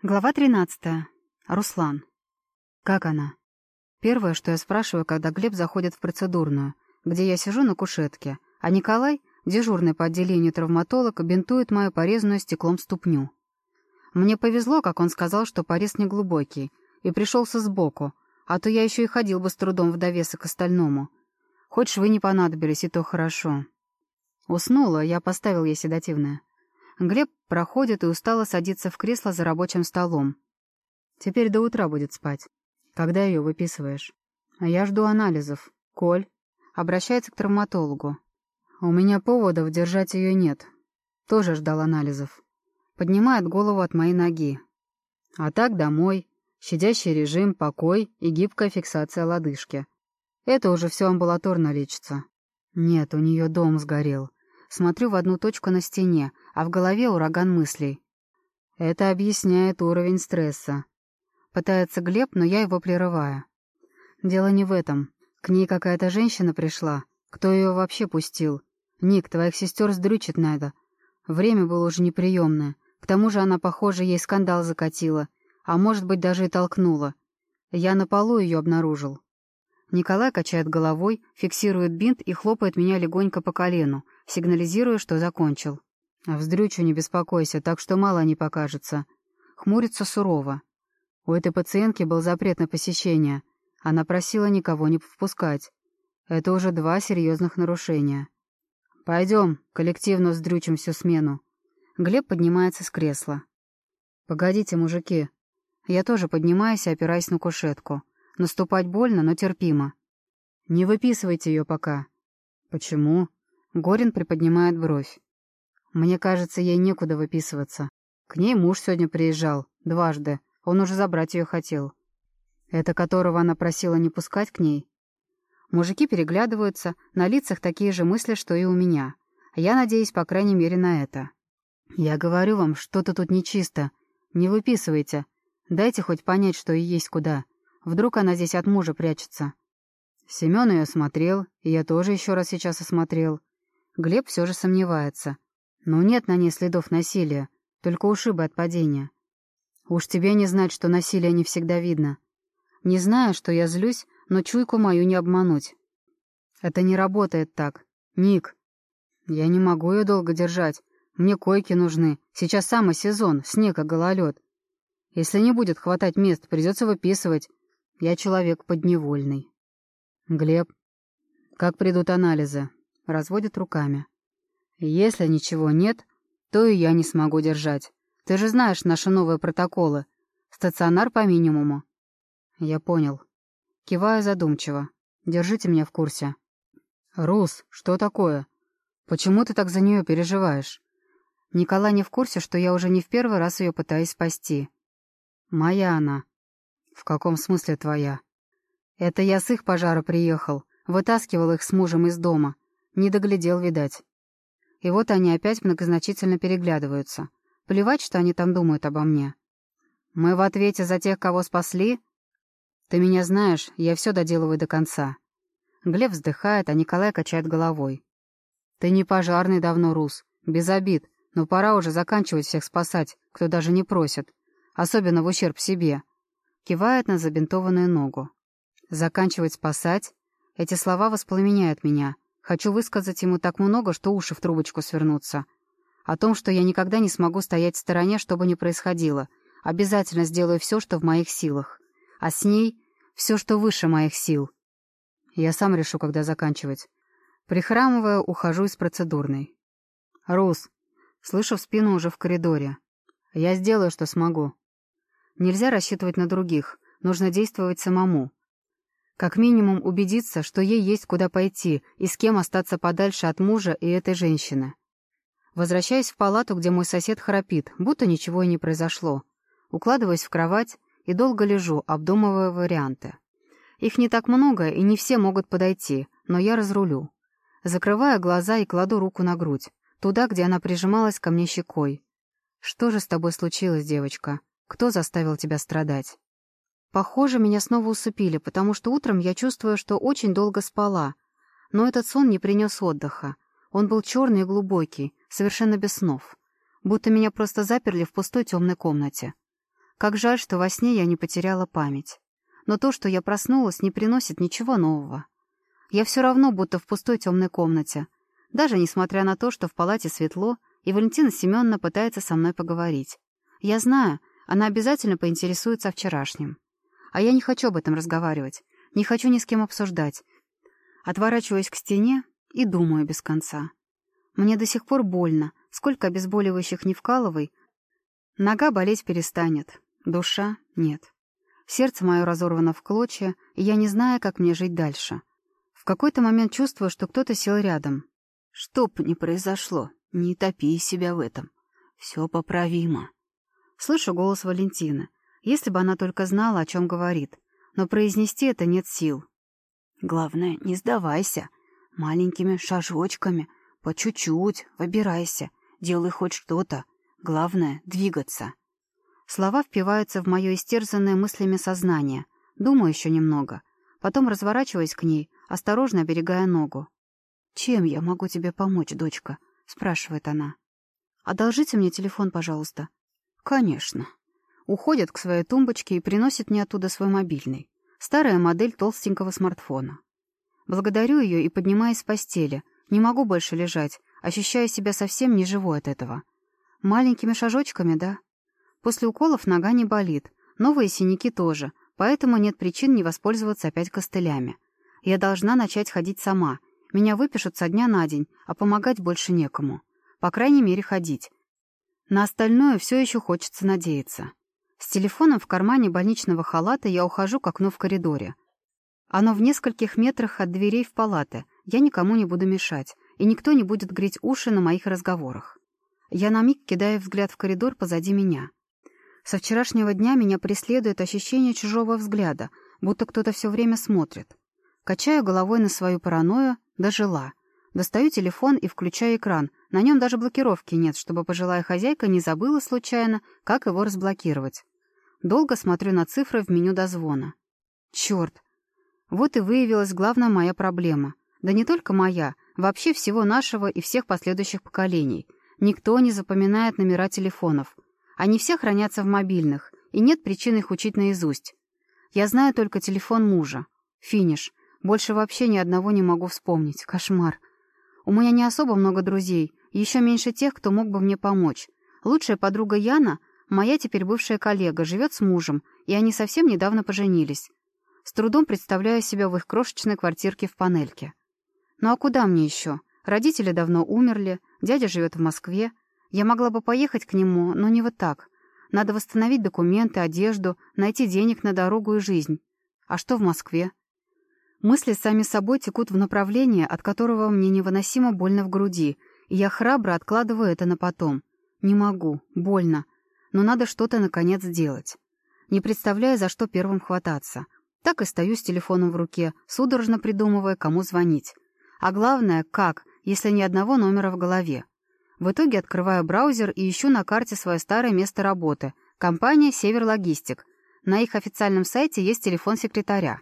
Глава 13. Руслан. Как она? Первое, что я спрашиваю, когда Глеб заходит в процедурную, где я сижу на кушетке, а Николай, дежурный по отделению травматолога, бинтует мою порезанную стеклом ступню. Мне повезло, как он сказал, что порез неглубокий, и пришелся сбоку, а то я еще и ходил бы с трудом в довесок к остальному. Хоть швы не понадобились, и то хорошо. Уснула, я поставил ей седативное. Глеб проходит и устало садится в кресло за рабочим столом. Теперь до утра будет спать. Когда ее выписываешь? А я жду анализов. Коль. Обращается к травматологу. У меня поводов держать ее нет. Тоже ждал анализов. Поднимает голову от моей ноги. А так домой. Щадящий режим, покой и гибкая фиксация лодыжки. Это уже все амбулаторно лечится. Нет, у нее дом сгорел. Смотрю в одну точку на стене, а в голове ураган мыслей. Это объясняет уровень стресса. Пытается Глеб, но я его прерываю. Дело не в этом. К ней какая-то женщина пришла. Кто ее вообще пустил? Ник, твоих сестер сдрючить надо. Время было уже неприемное. К тому же она, похоже, ей скандал закатила. А может быть, даже и толкнула. Я на полу ее обнаружил. Николай качает головой, фиксирует бинт и хлопает меня легонько по колену, сигнализируя, что закончил. Вздрючу не беспокойся, так что мало не покажется. Хмурится сурово. У этой пациентки был запрет на посещение. Она просила никого не впускать. Это уже два серьезных нарушения. «Пойдем, коллективно вздрючим всю смену». Глеб поднимается с кресла. «Погодите, мужики». Я тоже поднимаюсь и опираюсь на кушетку. Наступать больно, но терпимо. «Не выписывайте ее пока». «Почему?» Горин приподнимает бровь. «Мне кажется, ей некуда выписываться. К ней муж сегодня приезжал. Дважды. Он уже забрать ее хотел. Это которого она просила не пускать к ней?» Мужики переглядываются, на лицах такие же мысли, что и у меня. Я надеюсь, по крайней мере, на это. «Я говорю вам, что-то тут нечисто. Не выписывайте. Дайте хоть понять, что и есть куда. Вдруг она здесь от мужа прячется?» Семен ее осмотрел, и я тоже еще раз сейчас осмотрел. Глеб все же сомневается. Но нет на ней следов насилия, только ушибы от падения. Уж тебе не знать, что насилие не всегда видно. Не знаю, что я злюсь, но чуйку мою не обмануть. Это не работает так. Ник. Я не могу ее долго держать. Мне койки нужны. Сейчас самый сезон, снег и гололед. Если не будет хватать мест, придется выписывать. Я человек подневольный. Глеб. Как придут анализы? Разводит руками. Если ничего нет, то и я не смогу держать. Ты же знаешь наши новые протоколы. Стационар по минимуму. Я понял. Киваю задумчиво. Держите меня в курсе. Рус, что такое? Почему ты так за нее переживаешь? Николай не в курсе, что я уже не в первый раз ее пытаюсь спасти. Моя она. «В каком смысле твоя?» «Это я с их пожара приехал, вытаскивал их с мужем из дома. Не доглядел, видать». И вот они опять многозначительно переглядываются. Плевать, что они там думают обо мне. «Мы в ответе за тех, кого спасли?» «Ты меня знаешь, я все доделываю до конца». Глеб вздыхает, а Николай качает головой. «Ты не пожарный давно, Рус. Без обид. Но пора уже заканчивать всех спасать, кто даже не просит. Особенно в ущерб себе. Кивает на забинтованную ногу. Заканчивать спасать? Эти слова воспламеняют меня. Хочу высказать ему так много, что уши в трубочку свернутся. О том, что я никогда не смогу стоять в стороне, что бы ни происходило. Обязательно сделаю все, что в моих силах. А с ней — все, что выше моих сил. Я сам решу, когда заканчивать. Прихрамывая, ухожу из процедурной. «Рус!» Слышу в спину уже в коридоре. «Я сделаю, что смогу. Нельзя рассчитывать на других, нужно действовать самому. Как минимум убедиться, что ей есть куда пойти и с кем остаться подальше от мужа и этой женщины. Возвращаюсь в палату, где мой сосед храпит, будто ничего и не произошло. Укладываюсь в кровать и долго лежу, обдумывая варианты. Их не так много, и не все могут подойти, но я разрулю. Закрываю глаза и кладу руку на грудь, туда, где она прижималась ко мне щекой. «Что же с тобой случилось, девочка?» Кто заставил тебя страдать? Похоже, меня снова усыпили, потому что утром я чувствую, что очень долго спала. Но этот сон не принес отдыха. Он был черный и глубокий, совершенно без снов. Будто меня просто заперли в пустой темной комнате. Как жаль, что во сне я не потеряла память. Но то, что я проснулась, не приносит ничего нового. Я все равно будто в пустой темной комнате. Даже несмотря на то, что в палате светло, и Валентина Семеновна пытается со мной поговорить. Я знаю, она обязательно поинтересуется о вчерашнем. А я не хочу об этом разговаривать, не хочу ни с кем обсуждать. Отворачиваюсь к стене и думаю без конца. Мне до сих пор больно, сколько обезболивающих не вкалывай. Нога болеть перестанет, душа — нет. Сердце мое разорвано в клочья, и я не знаю, как мне жить дальше. В какой-то момент чувствую, что кто-то сел рядом. Что б ни произошло, не топи себя в этом. Все поправимо. Слышу голос Валентины. Если бы она только знала, о чем говорит. Но произнести это нет сил. Главное, не сдавайся. Маленькими шажочками, по чуть-чуть, выбирайся. Делай хоть что-то. Главное — двигаться. Слова впиваются в мое истерзанное мыслями сознание. Думаю еще немного. Потом разворачиваюсь к ней, осторожно оберегая ногу. «Чем я могу тебе помочь, дочка?» — спрашивает она. «Одолжите мне телефон, пожалуйста». «Конечно». Уходит к своей тумбочке и приносит мне оттуда свой мобильный. Старая модель толстенького смартфона. Благодарю ее и поднимаюсь с постели. Не могу больше лежать, ощущая себя совсем неживой от этого. Маленькими шажочками, да? После уколов нога не болит, новые синяки тоже, поэтому нет причин не воспользоваться опять костылями. Я должна начать ходить сама. Меня выпишут со дня на день, а помогать больше некому. По крайней мере, ходить. На остальное все еще хочется надеяться. С телефоном в кармане больничного халата я ухожу к окну в коридоре. Оно в нескольких метрах от дверей в палаты. Я никому не буду мешать, и никто не будет греть уши на моих разговорах. Я на миг кидаю взгляд в коридор позади меня. Со вчерашнего дня меня преследует ощущение чужого взгляда, будто кто-то все время смотрит. Качаю головой на свою паранойю, дожила. Достаю телефон и включаю экран. На нем даже блокировки нет, чтобы пожилая хозяйка не забыла случайно, как его разблокировать. Долго смотрю на цифры в меню дозвона. Черт! Вот и выявилась главная моя проблема. Да не только моя, вообще всего нашего и всех последующих поколений. Никто не запоминает номера телефонов. Они все хранятся в мобильных, и нет причин их учить наизусть. Я знаю только телефон мужа. Финиш. Больше вообще ни одного не могу вспомнить. Кошмар. У меня не особо много друзей, еще меньше тех, кто мог бы мне помочь. Лучшая подруга Яна Моя теперь бывшая коллега живет с мужем, и они совсем недавно поженились. С трудом представляю себя в их крошечной квартирке в панельке. Ну а куда мне еще? Родители давно умерли, дядя живет в Москве. Я могла бы поехать к нему, но не вот так. Надо восстановить документы, одежду, найти денег на дорогу и жизнь. А что в Москве? Мысли сами собой текут в направлении, от которого мне невыносимо больно в груди, и я храбро откладываю это на потом. Не могу, больно но надо что-то, наконец, сделать. Не представляя, за что первым хвататься. Так и стою с телефоном в руке, судорожно придумывая, кому звонить. А главное, как, если ни одного номера в голове. В итоге открываю браузер и ищу на карте свое старое место работы — компания «Север Логистик». На их официальном сайте есть телефон секретаря.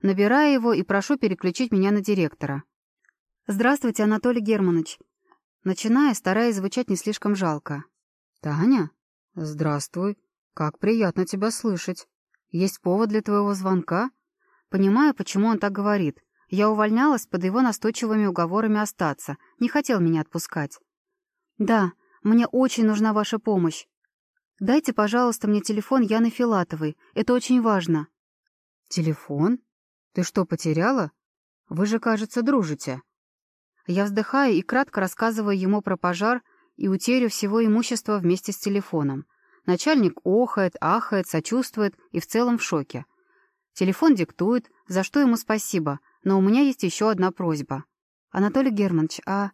Набираю его и прошу переключить меня на директора. «Здравствуйте, Анатолий Германович». Начиная, стараясь звучать не слишком жалко. «Таня?» «Здравствуй. Как приятно тебя слышать. Есть повод для твоего звонка?» Понимаю, почему он так говорит. Я увольнялась под его настойчивыми уговорами остаться. Не хотел меня отпускать. «Да, мне очень нужна ваша помощь. Дайте, пожалуйста, мне телефон Яны Филатовой. Это очень важно». «Телефон? Ты что, потеряла? Вы же, кажется, дружите». Я вздыхаю и кратко рассказываю ему про пожар, и утерю всего имущества вместе с телефоном. Начальник охает, ахает, сочувствует и в целом в шоке. Телефон диктует, за что ему спасибо, но у меня есть еще одна просьба. «Анатолий Германович, а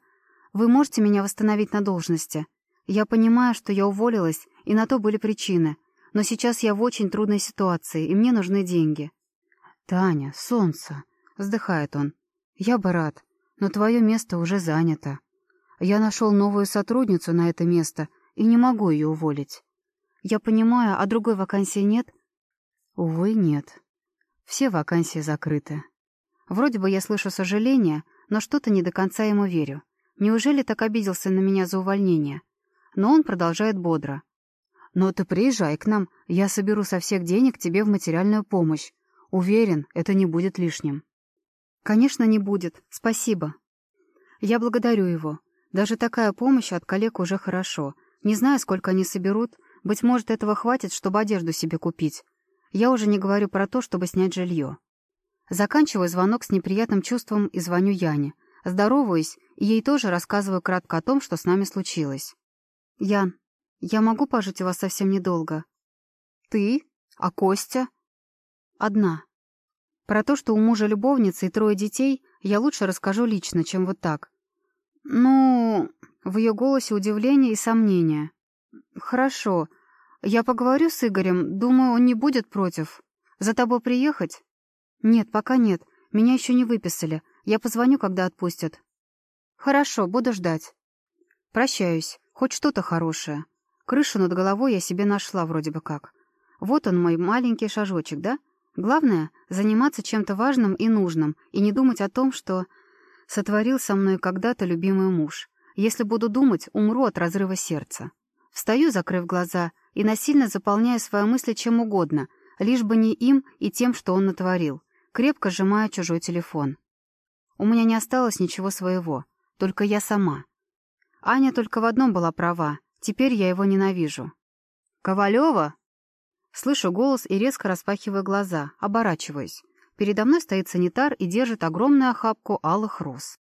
вы можете меня восстановить на должности? Я понимаю, что я уволилась, и на то были причины, но сейчас я в очень трудной ситуации, и мне нужны деньги». «Таня, солнце!» — вздыхает он. «Я бы рад, но твое место уже занято». Я нашел новую сотрудницу на это место и не могу ее уволить. Я понимаю, а другой вакансии нет? Увы, нет. Все вакансии закрыты. Вроде бы я слышу сожаление, но что-то не до конца ему верю. Неужели так обиделся на меня за увольнение? Но он продолжает бодро. Но ты приезжай к нам, я соберу со всех денег тебе в материальную помощь. Уверен, это не будет лишним». «Конечно, не будет. Спасибо». Я благодарю его. Даже такая помощь от коллег уже хорошо. Не знаю, сколько они соберут. Быть может, этого хватит, чтобы одежду себе купить. Я уже не говорю про то, чтобы снять жилье. Заканчиваю звонок с неприятным чувством и звоню Яне. Здороваюсь, и ей тоже рассказываю кратко о том, что с нами случилось. «Ян, я могу пожить у вас совсем недолго?» «Ты? А Костя?» «Одна. Про то, что у мужа любовница и трое детей, я лучше расскажу лично, чем вот так. Ну...» В ее голосе удивление и сомнение. «Хорошо. Я поговорю с Игорем. Думаю, он не будет против. За тобой приехать?» «Нет, пока нет. Меня еще не выписали. Я позвоню, когда отпустят». «Хорошо, буду ждать». «Прощаюсь. Хоть что-то хорошее. Крышу над головой я себе нашла вроде бы как. Вот он мой маленький шажочек, да? Главное — заниматься чем-то важным и нужным, и не думать о том, что сотворил со мной когда-то любимый муж. Если буду думать, умру от разрыва сердца. Встаю, закрыв глаза, и насильно заполняю свои мысли чем угодно, лишь бы не им и тем, что он натворил, крепко сжимая чужой телефон. У меня не осталось ничего своего, только я сама. Аня только в одном была права, теперь я его ненавижу. «Ковалева?» Слышу голос и резко распахиваю глаза, оборачиваюсь. Передо мной стоит санитар и держит огромную охапку алых роз.